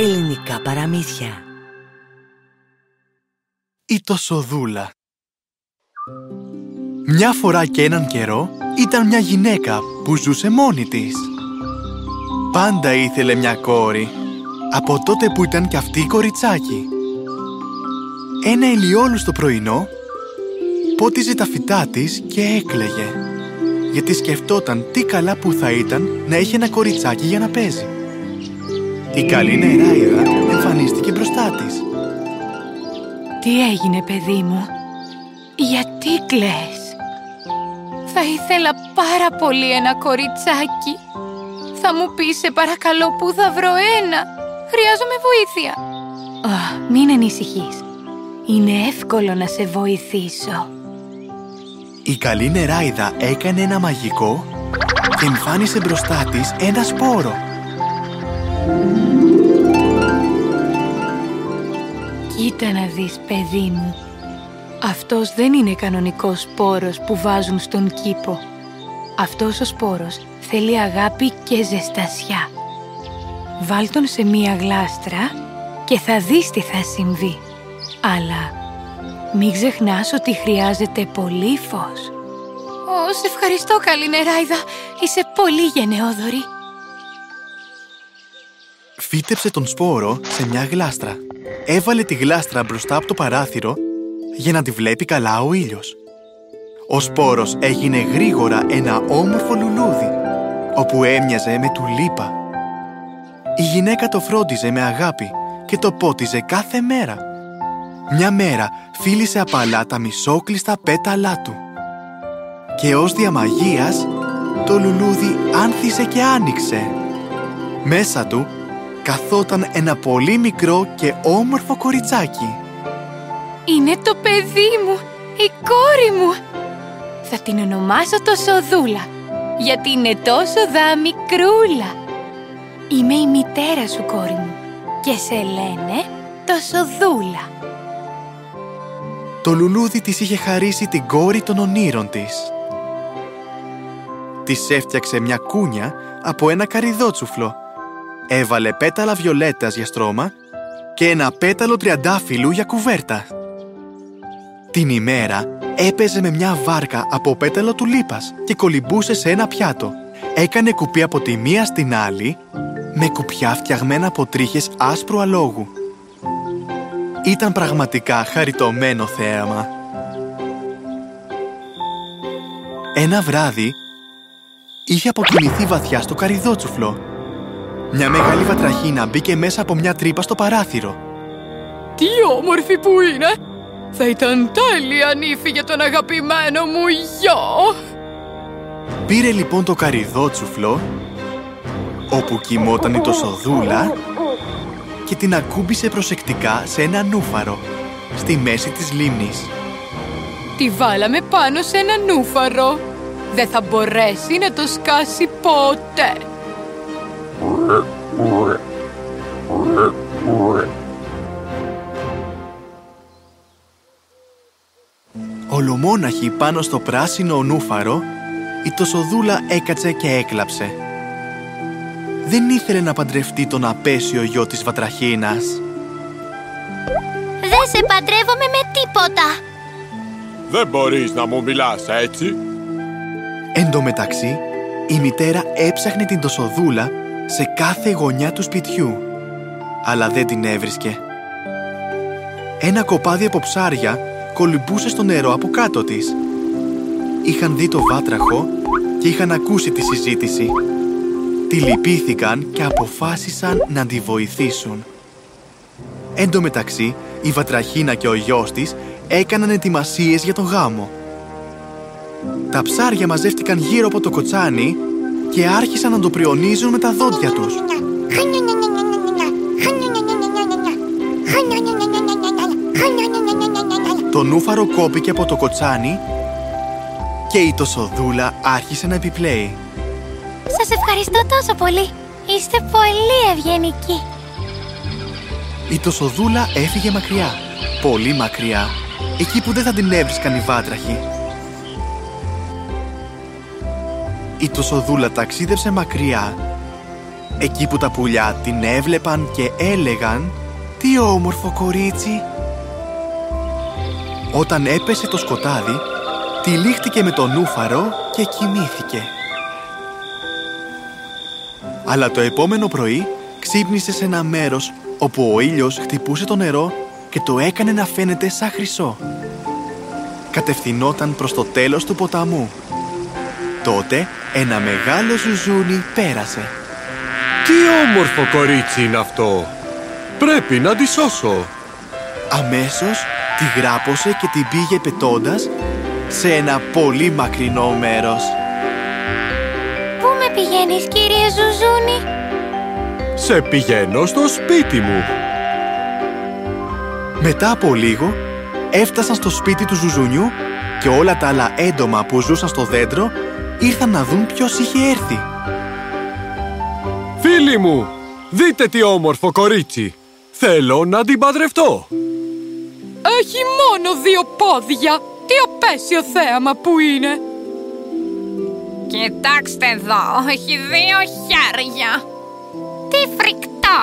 Ελληνικά παραμύθια Η Τοσοδούλα Μια φορά και έναν καιρό ήταν μια γυναίκα που ζούσε μόνη της. Πάντα ήθελε μια κόρη, από τότε που ήταν κι αυτή κοριτσάκι. Ένα ηλιόλουστο πρωινό, πότιζε τα φυτά της και έκλαιγε, γιατί σκεφτόταν τι καλά που θα ήταν να έχει ένα κοριτσάκι για να παίζει. Η καλή νεράιδα εμφανίστηκε μπροστά της. Τι έγινε παιδί μου, γιατί κλαις; Θα ήθελα πάρα πολύ ένα κοριτσάκι. Θα μου πεις σε παρακαλώ που θα βρω ένα; Χρειάζομαι βοήθεια. Α, μην ανησυχείς. Είναι εύκολο να σε βοηθήσω. Η καλή νεράιδα έκανε ένα μαγικό και εμφάνισε μπροστά της ένα σπόρο. Κοίτα να δεις παιδί μου. Αυτός δεν είναι κανονικός σπόρος που βάζουν στον κήπο. Αυτός ο σπόρος θέλει αγάπη και ζεστασιά. Βάλ τον σε μία γλάστρα και θα δεις τι θα συμβεί. Αλλά μην ξεχνάς ότι χρειάζεται πολύ φως. Ω, σε ευχαριστώ καλή νεράιδα. Είσαι πολύ γενναιόδορη. Φύτεψε τον σπόρο σε μια γλάστρα. Έβαλε τη γλάστρα μπροστά από το παράθυρο για να τη βλέπει καλά ο ήλιος. Ο σπόρος έγινε γρήγορα ένα όμορφο λουλούδι, όπου έμοιαζε με τουλίπα. Η γυναίκα το φρόντιζε με αγάπη και το πότιζε κάθε μέρα. Μια μέρα φίλησε απαλά τα μισόκλειστα πέταλά του. Και ως διαμαγείας, το λουλούδι άνθησε και άνοιξε. Μέσα του καθόταν ένα πολύ μικρό και όμορφο κοριτσάκι. Είναι το παιδί μου, η κόρη μου. Θα την ονομάσω το Σοδούλα, γιατί είναι τόσο δα μικρούλα. Είμαι η μητέρα σου, κόρη μου, και σε λένε το Σοδούλα. Το λουλούδι της είχε χαρίσει την κόρη των ονείρων της. Της έφτιαξε μια κούνια από ένα καριδότσουφλο. Έβαλε πέταλα βιολέτας για στρώμα και ένα πέταλο τριαντάφυλλου για κουβέρτα. Την ημέρα έπαιζε με μια βάρκα από πέταλο του λίπας και κολυμπούσε σε ένα πιάτο. Έκανε κουπί από τη μία στην άλλη με κουπιά φτιαγμένα από τρίχες άσπρου αλόγου. Ήταν πραγματικά χαριτωμένο θέαμα. Ένα βράδυ είχε αποκοιμηθεί βαθιά στο καριδότσουφλο. Μια μεγάλη βατραχίνα μπήκε μέσα από μια τρύπα στο παράθυρο. Τι όμορφη που είναι! Θα ήταν τέλεια νύφη για τον αγαπημένο μου γιο! Πήρε λοιπόν το καριδότσουφλο όπου κοιμόταν η τοσοδούλα και την ακούμπησε προσεκτικά σε ένα νούφαρο στη μέση της λίμνης. Τη βάλαμε πάνω σε ένα νούφαρο. Δεν θα μπορέσει να το σκάσει ποτέ. Ολομόναχη πάνω στο πράσινο νούφαρο, η τοσοδούλα έκατσε και έκλαψε. Δεν ήθελε να παντρευτεί τον απέσιο γιο της Βατραχίνας. Δεν σε παντρεύομαι με τίποτα. Δεν μπορείς να μου μιλάς έτσι. Εν τω μεταξύ, η μητέρα έψαχνε την τοσοδούλα σε κάθε γωνιά του σπιτιού, αλλά δεν την έβρισκε. Ένα κοπάδι από ψάρια κολυμπούσε στο νερό από κάτω της. Είχαν δει το βάτραχο και είχαν ακούσει τη συζήτηση. Τη λυπήθηκαν και αποφάσισαν να τη βοηθήσουν. Εν τω μεταξύ, η Βατραχίνα και ο γιος της έκαναν ετοιμασίες για τον γάμο. Τα ψάρια μαζεύτηκαν γύρω από το κοτσάνι και άρχισαν να το πριονίζουν με τα δόντια τους. Το νούφαρο κόπηκε από το κοτσάνι και η τοσοδούλα άρχισε να επιπλέει. Σας ευχαριστώ τόσο πολύ. Είστε πολύ ευγενικοί. Η τοσοδούλα έφυγε μακριά, πολύ μακριά, εκεί που δεν θα την έβρισκαν οι βάτραχοι. Η τοσοδούλα ταξίδεψε μακριά εκεί που τα πουλιά την έβλεπαν και έλεγαν «Τι όμορφο κορίτσι!» Όταν έπεσε το σκοτάδι, τυλίχτηκε με τον ούφαρο και κοιμήθηκε. Αλλά το επόμενο πρωί ξύπνησε σε ένα μέρος όπου ο ήλιος χτυπούσε το νερό και το έκανε να φαίνεται σαν χρυσό. Κατευθυνόταν προς το τέλος του ποταμού. Τότε ένα μεγάλο ζουζούνι πέρασε. Τι όμορφο κορίτσι είναι αυτό! Πρέπει να τη σώσω! Αμέσως τη γράπωσε και την πήγε πετώντας σε ένα πολύ μακρινό μέρος. Πού με πηγαίνεις κύριε Ζουζούνι; Σε πηγαίνω στο σπίτι μου! Μετά από λίγο έφτασαν στο σπίτι του Ζουζουνιού και όλα τα άλλα έντομα που ζούσαν στο δέντρο ήρθαν να δουν ποιος είχε έρθει. Φίλοι μου, δείτε τι όμορφο κορίτσι! Θέλω να την παντρευτώ! Έχει μόνο δύο πόδια! Τι απέσιο θέαμα που είναι! Κοιτάξτε εδώ, έχει δύο χέρια. Τι φρικτό!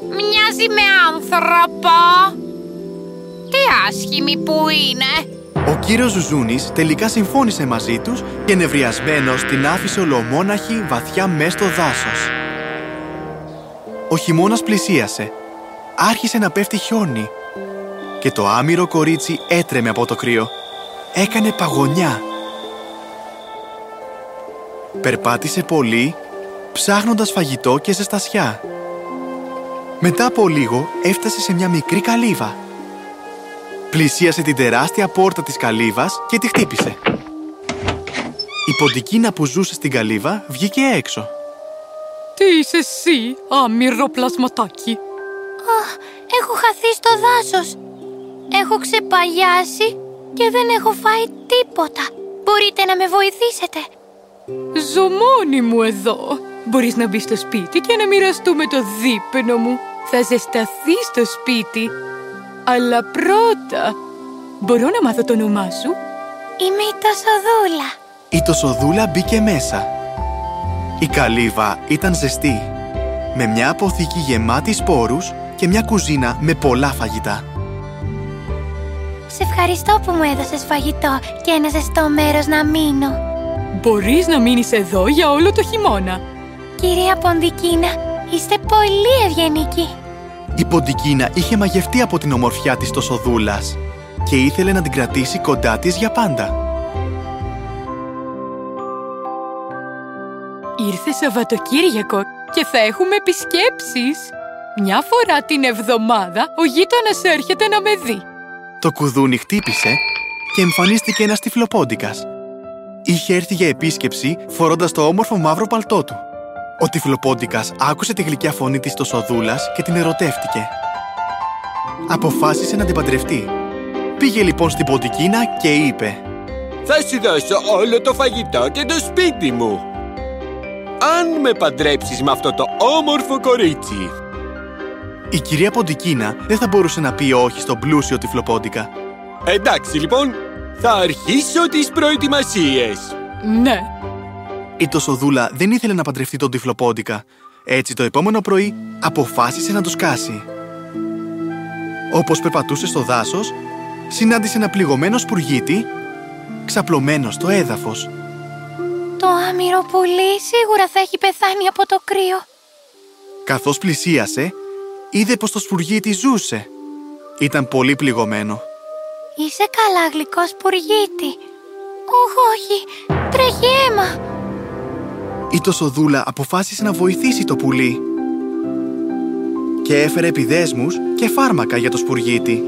Μοιάζει με άνθρωπο! Τι άσχημη που είναι! Ο κύριος Ζουζούνης τελικά συμφώνησε μαζί τους και νευριασμένος την άφησε ολομόναχη βαθιά μες στο δάσος. Ο χειμώνας πλησίασε. Άρχισε να πέφτει χιόνι και το άμυρο κορίτσι έτρεμε από το κρύο. Έκανε παγωνιά. Περπάτησε πολύ, ψάχνοντας φαγητό και ζεστασιά. Μετά από λίγο έφτασε σε μια μικρή καλύβα. Πλησίασε την τεράστια πόρτα της καλύβας και τη χτύπησε. Η ποντικίνα που ζούσε στην καλύβα βγήκε έξω. Τι είσαι εσύ, άμυρο πλασματάκι! Αχ, έχω χαθεί στο δάσος. Έχω ξεπαγιάσει και δεν έχω φάει τίποτα. Μπορείτε να με βοηθήσετε. Ζω μόνη μου εδώ. Μπορείς να μπεις στο σπίτι και να μοιραστούμε το δείπνο μου. Θα ζεσταθεί στο σπίτι. Αλλά πρώτα, μπορώ να μάθω το όνομά σου; Είμαι η Τοσοδούλα. Η Τοσοδούλα μπήκε μέσα. Η καλύβα ήταν ζεστή, με μια αποθήκη γεμάτη σπόρους και μια κουζίνα με πολλά φαγητά. Σε ευχαριστώ που μου έδωσες φαγητό και ένα ζεστό μέρος να μείνω. Μπορείς να μείνεις εδώ για όλο το χειμώνα. Κυρία Ποντικίνα, είστε πολύ ευγενικοί. Η Ποντικίνα είχε μαγευτεί από την ομορφιά της Τοσοδούλας και ήθελε να την κρατήσει κοντά της για πάντα. Ήρθε Σαββατοκύριακο και θα έχουμε επισκέψεις. Μια φορά την εβδομάδα ο γείτονας έρχεται να με δει. Το κουδούνι χτύπησε και εμφανίστηκε ένας τυφλοπόντικας. Είχε έρθει για επίσκεψη φορώντας το όμορφο μαύρο παλτό του. Ο τυφλοπόντικας άκουσε τη γλυκιά φωνή της Τοσοδούλας και την ερωτεύτηκε. Αποφάσισε να την παντρευτεί. Πήγε λοιπόν στην ποντικίνα και είπε Θα σου δώσω όλο το φαγητό και το σπίτι μου! Αν με παντρέψεις με αυτό το όμορφο κορίτσι! Η κυρία Ποντικίνα δεν θα μπορούσε να πει όχι στον πλούσιο τυφλοπόντικα. Εντάξει λοιπόν, θα αρχίσω τις προετοιμασίες! Ναι, Η Τοσοδούλα δεν ήθελε να παντρευτεί τον τυφλοπόντικα. Έτσι το επόμενο πρωί αποφάσισε να το σκάσει. Όπως περπατούσε στο δάσος, συνάντησε ένα πληγωμένο σπουργίτη, ξαπλωμένος στο έδαφος. Το άμυρο πουλί σίγουρα θα έχει πεθάνει από το κρύο. Καθώς πλησίασε, είδε πως το σπουργίτη ζούσε. Ήταν πολύ πληγωμένο. Είσαι καλά γλυκό σπουργίτη. Όχι, όχι, τρέχει αίμα. Η Τοσοδούλα αποφάσισε να βοηθήσει το πουλί και έφερε επιδέσμους και φάρμακα για το σπουργίτη.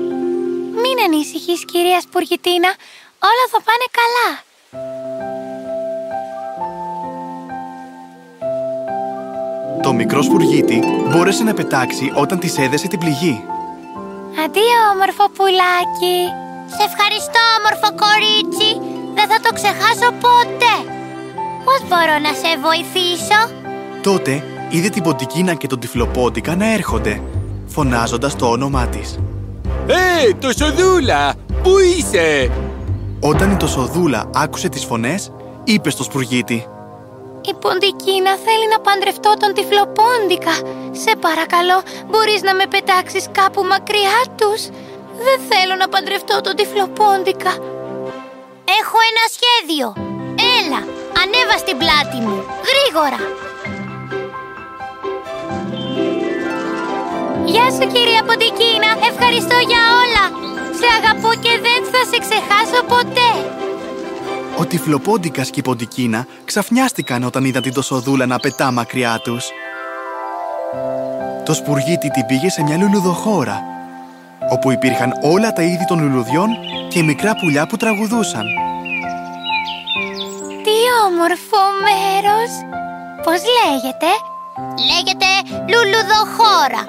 Μην ανησυχείς κυρία Σπουργιτίνα, όλα θα πάνε καλά. Το μικρό σπουργίτη μπόρεσε να πετάξει όταν της έδεσε την πληγή. Αντίο όμορφο πουλάκι. Σε ευχαριστώ όμορφο κορίτσι. Δεν θα το ξεχάσω ποτέ. Πώς μπορώ να σε βοηθήσω; Τότε είδε την ποντικίνα και τον τυφλοπόντικα να έρχονται, φωνάζοντας το όνομά της. Ε, το σοδούλα! Πού είσαι! Όταν η Τοσοδούλα άκουσε τις φωνές, είπε στο σπουργίτη Η Ποντικίνα θέλει να παντρευτώ τον τυφλοπόντικα. Σε παρακαλώ, μπορείς να με πετάξεις κάπου μακριά τους; Δεν θέλω να παντρευτώ τον τυφλοπόντικα. Έχω ένα σχέδιο. Έλα, ανέβα στην πλάτη μου. Γρήγορα. Γεια σου κυρία Ποντικίνα, ευχαριστώ για όλα. Σε αγαπώ και δεν θα σε ξεχάσω ποτέ. Ο Τυφλοπόντικας και η Ποντικίνα ξαφνιάστηκαν όταν είδαν την Τοσοδούλα να πετά μακριά τους. Το σπουργίτι την πήγε σε μια λουλουδοχώρα, όπου υπήρχαν όλα τα είδη των λουλουδιών και μικρά πουλιά που τραγουδούσαν. Τι όμορφο μέρος! Πώς λέγεται; Λέγεται Λουλουδοχώρα.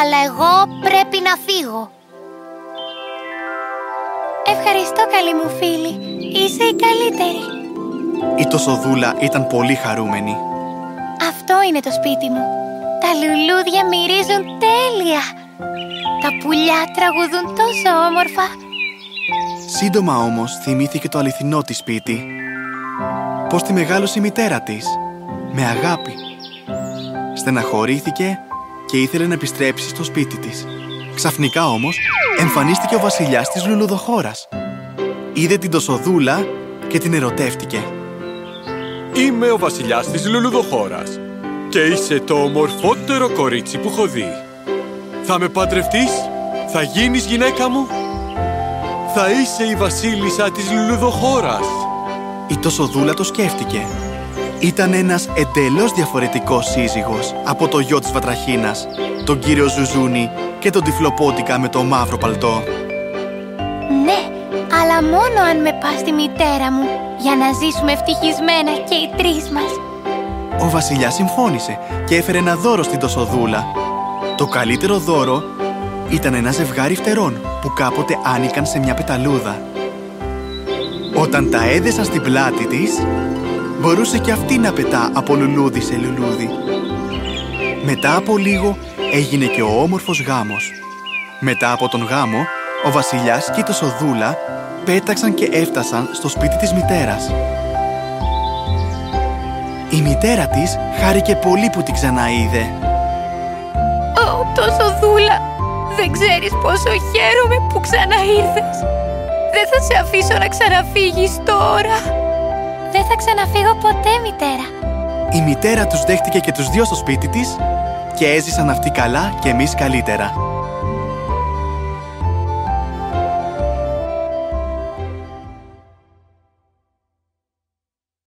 Αλλά εγώ πρέπει να φύγω. Ευχαριστώ καλή μου φίλη. Είσαι η καλύτερη. Η Τοσοδούλα ήταν πολύ χαρούμενη. Αυτό είναι το σπίτι μου. Τα λουλούδια μυρίζουν τέλεια. Τα πουλιά τραγουδούν τόσο όμορφα. Σύντομα όμως θυμήθηκε το αληθινό της σπίτι. Πώς τη μεγάλωσε η μητέρα της. Με αγάπη. Στεναχωρήθηκε και ήθελε να επιστρέψει στο σπίτι της. Ξαφνικά όμως εμφανίστηκε ο βασιλιάς της Λουλουδοχώρας. Είδε την Τοσοδούλα και την ερωτεύτηκε. Είμαι ο βασιλιάς της Λουλουδοχώρας και είσαι το ομορφότερο κορίτσι που έχω δει. Θα με παντρευτείς, θα γίνεις γυναίκα μου, θα είσαι η βασίλισσα της Λουλουδοχώρας. Η Τοσοδούλα το σκέφτηκε. Ήταν ένας εντελώς διαφορετικός σύζυγος από το γιο της Βατραχίνας, τον κύριο Ζουζούνι και τον τυφλοπότικα με το μαύρο παλτό. Ναι, αλλά μόνο αν με πας στη μητέρα μου για να ζήσουμε ευτυχισμένα και οι τρεις μας. Ο βασιλιάς συμφώνησε και έφερε ένα δώρο στην Τοσοδούλα. Το καλύτερο δώρο ήταν ένα ζευγάρι φτερών που κάποτε άνοικαν σε μια πεταλούδα. Όταν τα έδεσαν στην πλάτη της, μπορούσε και αυτή να πετά από λουλούδι σε λουλούδι. Μετά από λίγο έγινε και ο όμορφος γάμος. Μετά από τον γάμο, ο βασιλιάς και η Τοσοδούλα πέταξαν και έφτασαν στο σπίτι της μητέρας. Η μητέρα της χάρηκε πολύ που την ξαναείδε. Ω, τόσο δούλα! Δεν ξέρεις πόσο χαίρομαι που ξαναήρθες. Δεν θα σε αφήσω να ξαναφύγεις τώρα. Δεν θα ξαναφύγω ποτέ, μητέρα. Η μητέρα τους δέχτηκε και τους δυο στο σπίτι της και έζησαν αυτοί καλά και εμείς καλύτερα.